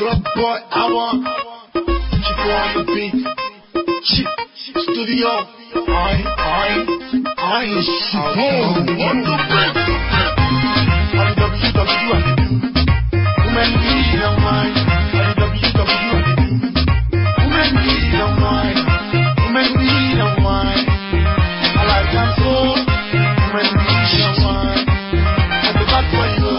Club boy, I want. Keep on the beat. Chip, studio. I, I, I, Siobhan. On the beat. Need a need a need a. I like that need a for you.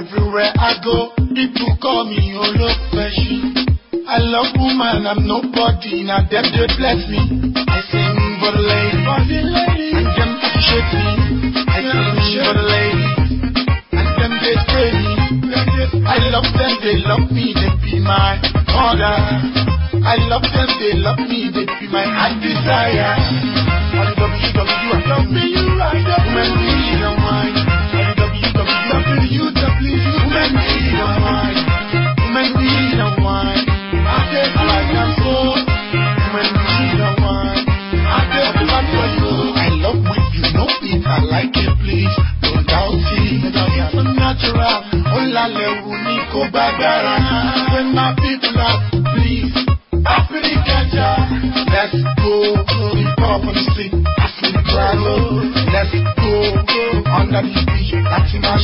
Everywhere I go people call me oh, Olofeshi. I love woman, I'm nobody, now them they bless me. I sing for the lady, for the lady, and them shake me. I sing for the lady, and them they pray me. I love them, they love me, they be my mother. I love them, they love me, they be my heart desire. On WWE. lálẹ́ wù ní kó bá dára. When my people are please, Africa ja, let's go, we on the street, I see the crowd, let's go, under the beach, that's in my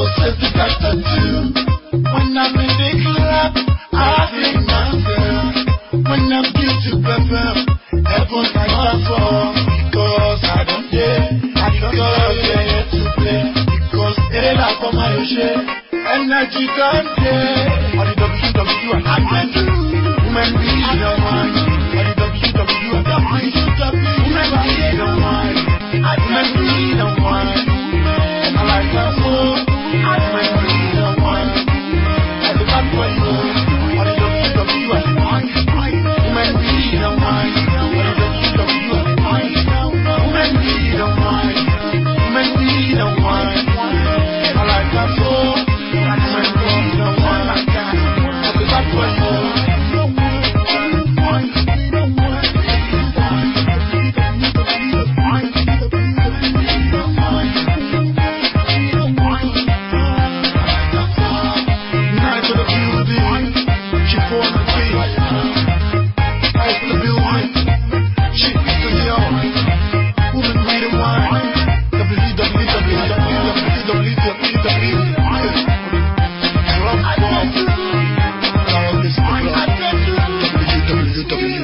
will test the doctor. When I'm in the club, I think myself. When I'm guilty, brother, everyone's like my fault. Because I don't care, I don't care to play. Because they like for my share, energy can't care. On the WW and I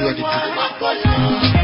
ready to.